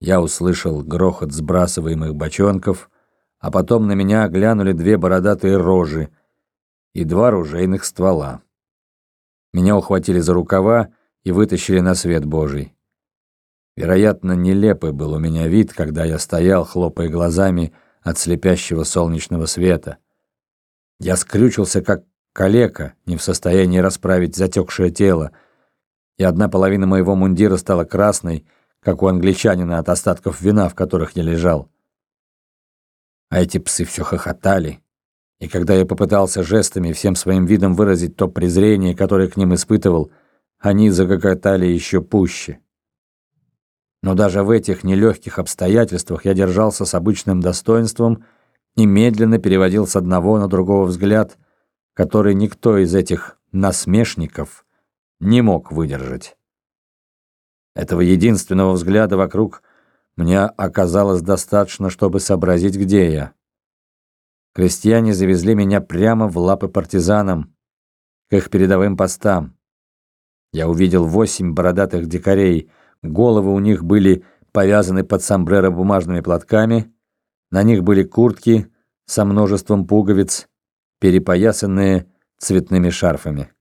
Я услышал грохот сбрасываемых бочонков, а потом на меня глянули две бородатые рожи и два ружейных ствола. Меня ухватили за рукава и вытащили на свет Божий. Вероятно, нелепый был у меня вид, когда я стоял, хлопая глазами от слепящего солнечного света. Я скрючился, как калека, не в состоянии расправить затекшее тело, и одна половина моего мундира стала красной, как у англичанина от остатков вина, в которых я лежал. А эти псы все хохотали, и когда я попытался жестами всем своим видом выразить то презрение, которое к ним испытывал, они загокотали еще пуще. Но даже в этих нелегких обстоятельствах я держался с обычным достоинством и медленно переводил с одного на другого взгляд, который никто из этих насмешников не мог выдержать. Этого единственного взгляда вокруг мне оказалось достаточно, чтобы сообразить, где я. Крестьяне завезли меня прямо в лапы партизанам, к их передовым постам. Я увидел восемь бородатых дикарей, головы у них были повязаны под сомбреро бумажными платками, на них были куртки со множеством пуговиц, перепоясанные цветными шарфами.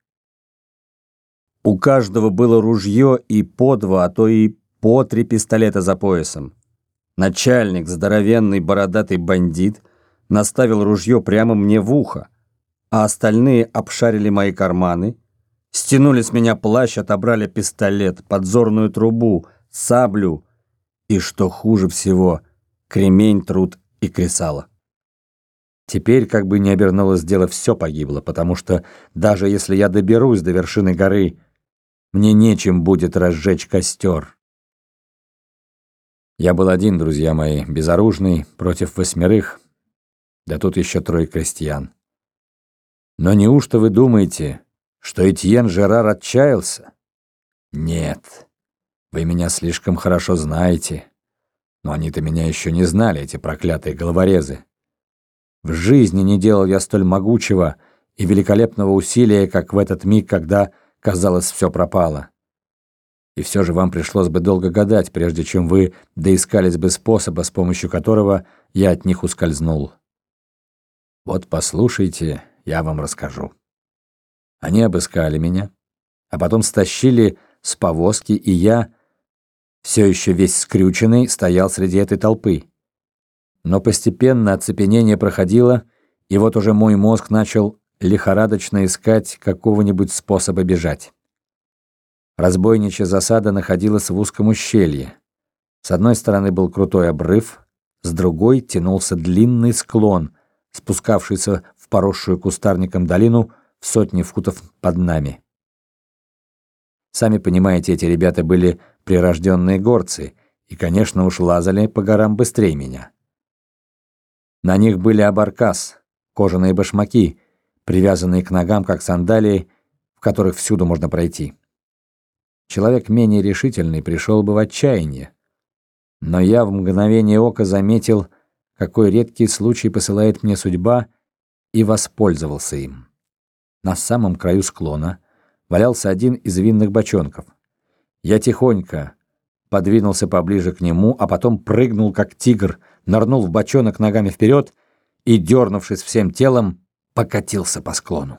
У каждого было ружье и по два, а то и по три пистолета за поясом. Начальник, здоровенный бородатый бандит, наставил ружье прямо мне в ухо, а остальные обшарили мои карманы, стянули с меня плащ, отобрали пистолет, подзорную трубу, саблю и, что хуже всего, кремень, труд и кресало. Теперь, как бы ни обернулось дело, все погибло, потому что даже если я доберусь до вершины горы, мне нечем будет разжечь костер. Я был один, друзья мои, безоружный, против восьмерых, да тут еще трое крестьян. Но неужто вы думаете, что Этьен Жерар отчаялся? Нет, вы меня слишком хорошо знаете. Но они-то меня еще не знали, эти проклятые головорезы. В жизни не делал я столь могучего и великолепного усилия, как в этот миг, когда казалось, все пропало. И все же вам пришлось бы долго гадать, прежде чем вы доискались бы способа, с помощью которого я от них ускользнул. Вот послушайте, я вам расскажу. Они обыскали меня, а потом стащили с повозки, и я, все еще весь скрюченный, стоял среди этой толпы. Но постепенно оцепенение проходило, и вот уже мой мозг начал лихорадочно искать какого-нибудь способа бежать. Разбойничья засада находилась в узком ущелье. С одной стороны был крутой обрыв, с другой тянулся длинный склон, спускавшийся в поросшую кустарником долину в сотни футов под нами. Сами понимаете, эти ребята были прирожденные горцы и, конечно, уж лазали по горам быстрее меня. На них были абаркас, кожаные башмаки, привязанные к ногам, как сандалии, в которых всюду можно пройти. Человек менее решительный пришел бы в отчаяние. Но я в мгновение ока заметил, какой редкий случай посылает мне судьба, и воспользовался им. На самом краю склона валялся один из винных бочонков. Я тихонько подвинулся поближе к нему, а потом прыгнул, как тигр, нырнул в бочонок ногами вперед и, дернувшись всем телом, покатился по склону.